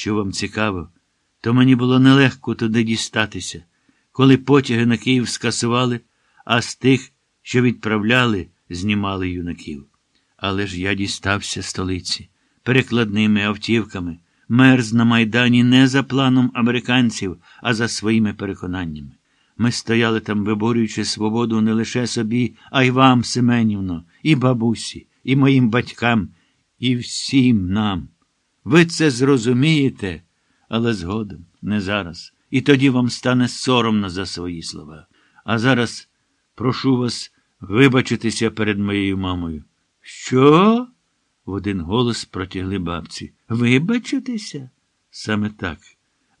Що вам цікаво, то мені було нелегко туди дістатися, коли потяги на Київ скасували, а з тих, що відправляли, знімали юнаків. Але ж я дістався столиці перекладними автівками, мерз на Майдані не за планом американців, а за своїми переконаннями. Ми стояли там, виборюючи свободу не лише собі, а й вам, Семенівно, і бабусі, і моїм батькам, і всім нам. Ви це зрозумієте, але згодом, не зараз. І тоді вам стане соромно за свої слова. А зараз прошу вас вибачитися перед моєю мамою. Що? В один голос протягли бабці. Вибачитися? Саме так.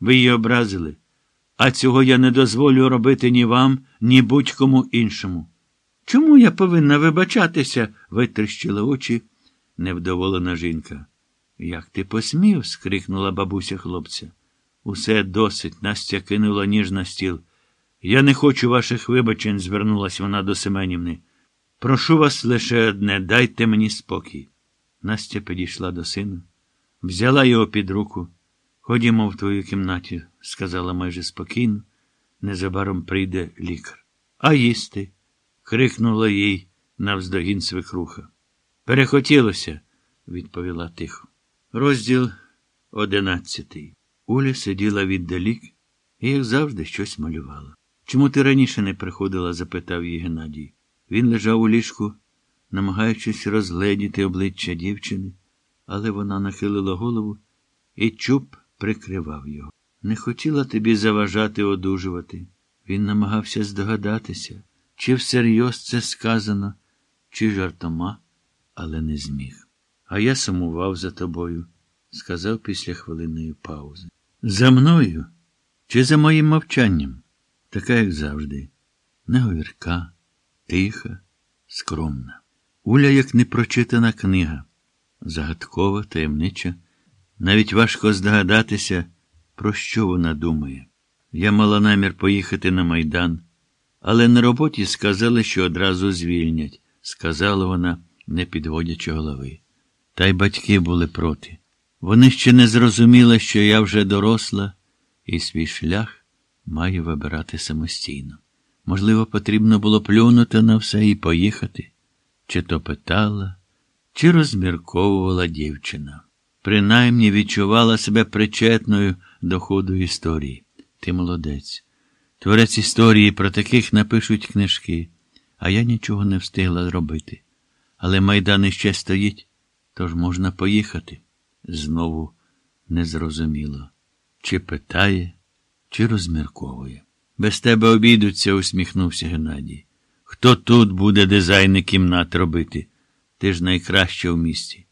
Ви її образили. А цього я не дозволю робити ні вам, ні будь-кому іншому. Чому я повинна вибачатися? витріщила очі невдоволена жінка. Як ти посмів? скрикнула бабуся хлопця. Усе досить, Настя кинула ніж на стіл. Я не хочу ваших вибачень, звернулась вона до Семенівни. Прошу вас лише одне, дайте мені спокій. Настя підійшла до сина, взяла його під руку. Ходімо в твою кімнаті, сказала майже спокійно. Незабаром прийде лікар. А їсти? крикнула їй навздогін свекруха. Перехотілося, відповіла тихо. Розділ одинадцятий. Уля сиділа віддалік і, як завжди, щось малювала. Чому ти раніше не приходила? запитав її Геннадій. Він лежав у ліжку, намагаючись розгледіти обличчя дівчини, але вона нахилила голову і чуб прикривав його. Не хотіла тобі заважати одужувати. Він намагався здогадатися, чи всерйоз це сказано, чи жартома, але не зміг. А я сумував за тобою, сказав після хвилинної паузи. За мною чи за моїм мовчанням? Така, як завжди, неговірка, тиха, скромна. Уля, як непрочитана книга, загадкова, таємнича. Навіть важко здогадатися, про що вона думає. Я мала намір поїхати на Майдан, але на роботі сказали, що одразу звільнять, сказала вона, не підводячи голови. Та й батьки були проти. Вони ще не зрозуміли, що я вже доросла, і свій шлях маю вибирати самостійно. Можливо, потрібно було плюнути на все і поїхати, чи то питала, чи розмірковувала дівчина. Принаймні відчувала себе причетною до ходу історії. Ти молодець. Творець історії про таких напишуть книжки, а я нічого не встигла зробити. Але майдан іще стоїть, тож можна поїхати. Знову незрозуміло, чи питає, чи розмірковує. Без тебе обійдуться, усміхнувся Геннадій. Хто тут буде дизайни кімнат робити? Ти ж найкраща в місті.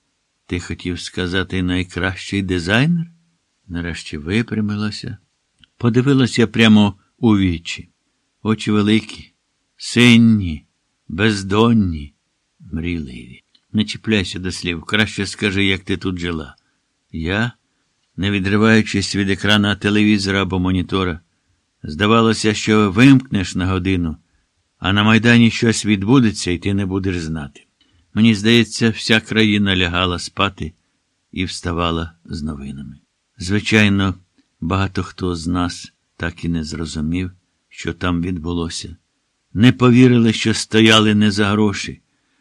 Ти хотів сказати найкращий дизайнер? Нарешті випрямилася, подивилася прямо у вічі. Очі великі, синні, бездонні, мрійливі. Не чіпляйся до слів, краще скажи, як ти тут жила. Я, не відриваючись від екрана телевізора або монітора, здавалося, що вимкнеш на годину, а на Майдані щось відбудеться, і ти не будеш знати. Мені здається, вся країна лягала спати і вставала з новинами. Звичайно, багато хто з нас так і не зрозумів, що там відбулося. Не повірили, що стояли не за гроші,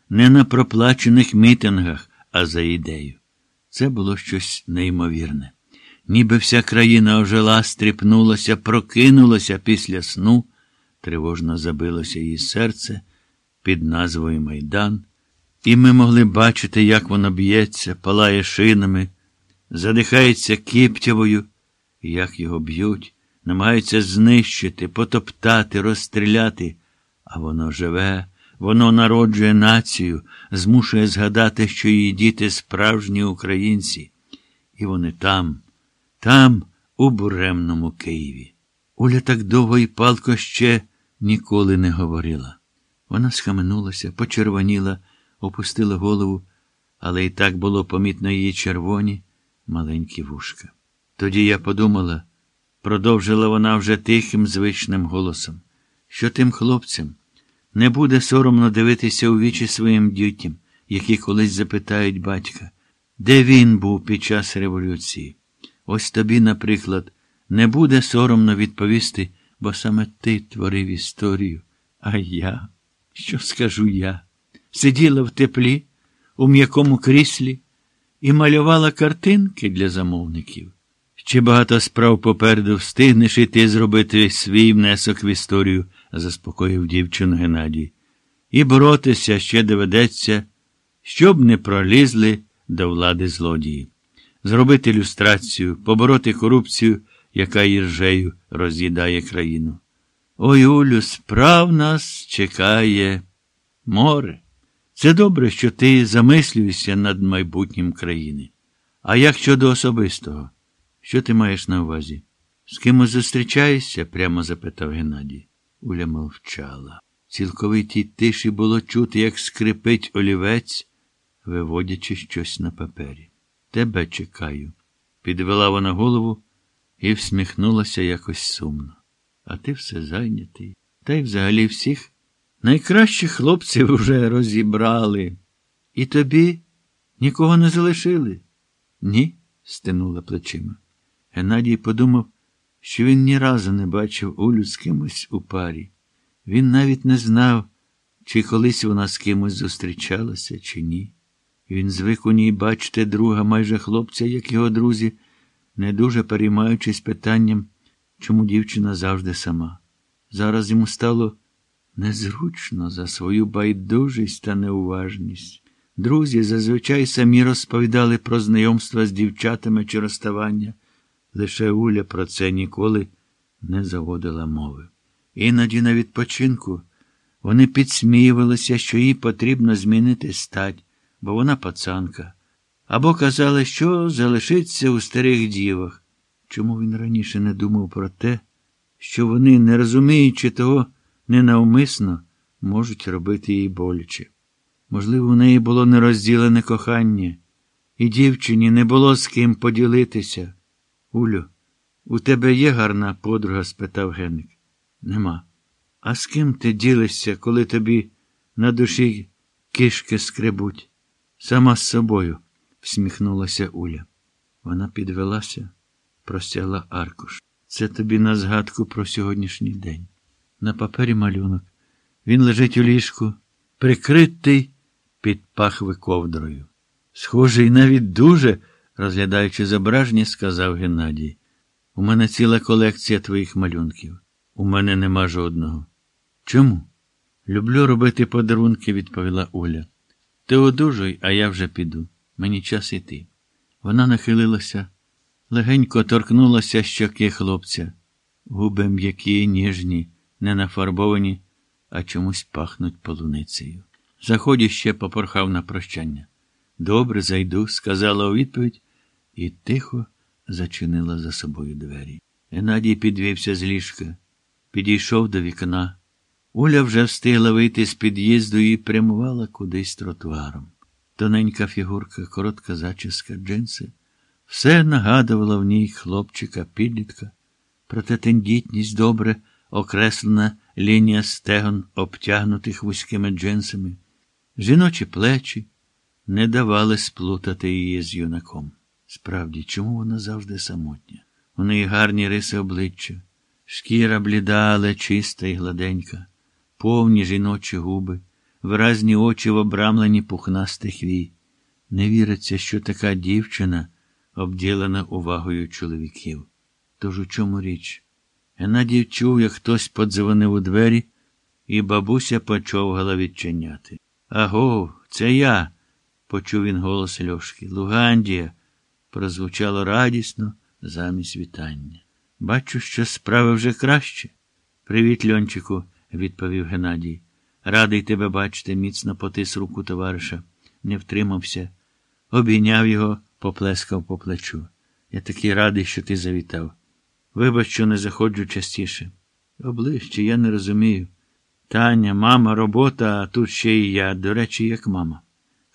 не на проплачених мітингах, а за ідею. Це було щось неймовірне. Ніби вся країна ожила, стріпнулася, прокинулася після сну, тривожно забилося її серце під назвою Майдан, і ми могли бачити, як воно б'ється, палає шинами, задихається кіптявою, як його б'ють, намагаються знищити, потоптати, розстріляти, а воно живе. Воно народжує націю, змушує згадати, що її діти справжні українці, і вони там, там, у буремному Києві. Уля так довго і палко ще ніколи не говорила. Вона схаменулася, почервоніла, опустила голову, але і так було помітно її червоні, маленькі вушка. Тоді я подумала, продовжила вона вже тихим, звичним голосом, що тим хлопцям. Не буде соромно дивитися у вічі своїм дітям, які колись запитають батька, де він був під час революції. Ось тобі, наприклад, не буде соромно відповісти, бо саме ти творив історію. А я, що скажу я? Сиділа в теплі, у м'якому кріслі і малювала картинки для замовників. Ще багато справ попереду встигнеш і ти зробити свій внесок в історію, заспокоїв дівчину Геннадій. І боротися ще доведеться, щоб не пролізли до влади злодії, зробити ілюстрацію, побороти корупцію, яка іржею роз'їдає країну. Ой, Улю, справ нас чекає море. Це добре, що ти замислюєшся над майбутнім країни. А як щодо особистого? Що ти маєш на увазі? З кимось зустрічаєшся? прямо запитав Геннадій. Уля мовчала. Цілковитій тиші було чути, як скрипить олівець, виводячи щось на папері. Тебе чекаю. Підвела вона голову і всміхнулася якось сумно. А ти все зайнятий. Та й взагалі всіх найкращих хлопців уже розібрали. І тобі нікого не залишили? Ні, стинула плечима. Геннадій подумав, що він ні разу не бачив Улю з кимось у парі. Він навіть не знав, чи колись вона з кимось зустрічалася, чи ні. Він звик у ній бачити друга майже хлопця, як його друзі, не дуже переймаючись питанням, чому дівчина завжди сама. Зараз йому стало незручно за свою байдужість та неуважність. Друзі зазвичай самі розповідали про знайомства з дівчатами чи розставання. Лише Уля про це ніколи не заводила мови. Іноді на відпочинку вони підсміювалися, що їй потрібно змінити стать, бо вона пацанка, або казали, що залишиться у старих дівах. Чому він раніше не думав про те, що вони, не розуміючи того, ненавмисно можуть робити їй боляче? Можливо, у неї було нерозділене кохання, і дівчині не було з ким поділитися. Улю, у тебе є гарна подруга? спитав Генник. Нема. А з ким ти ділишся, коли тобі на душі кишки скребуть? Сама з собою, всміхнулася Уля. Вона підвелася, простягла аркуш. Це тобі на згадку про сьогоднішній день. На папері малюнок. Він лежить у ліжку, прикритий під пахви ковдрою. Схожий навіть дуже, розглядаючи зображення, сказав Геннадій. У мене ціла колекція твоїх малюнків. У мене нема жодного. Чому? Люблю робити подарунки, відповіла Оля. Ти одужуй, а я вже піду. Мені час іти. Вона нахилилася, легенько торкнулася щоки хлопця. Губи м'які, ніжні, не нафарбовані, а чомусь пахнуть полуницею. Заході ще попорхав на прощання. Добре, зайду, сказала у відповідь і тихо зачинила за собою двері. Геннадій підвівся з ліжка, підійшов до вікна. Уля вже встигла вийти з під'їзду і прямувала кудись тротуаром. Тоненька фігурка, коротка зачіска, джинси. Все нагадувало в ній хлопчика, підлітка, проте тендітність добре окреслена лінія стегон, обтягнутих вузькими джинсами. Жіночі плечі не давали сплутати її з юнаком. Справді, чому вона завжди самотня? У неї гарні риси обличчя, шкіра бліда, але чиста і гладенька, повні жіночі губи, виразні очі в обрамленні пухнастих вій. Не віриться, що така дівчина обділена увагою чоловіків. Тож у чому річ? Геннадій чув, як хтось подзвонив у двері, і бабуся почовгала відчиняти. Аго, це я, почув він голос Льошки. Лугандія, прозвучало радісно замість вітання. Бачу, що справи вже краще. Привіт, Льончику, відповів Геннадій. Радий тебе бачити, міцно потис руку товариша. Не втримався, обійняв його, поплескав по плечу. Я такий радий, що ти завітав. Вибач, що не заходжу частіше. Оближче, я не розумію. Таня, мама, робота, а тут ще і я, до речі, як мама.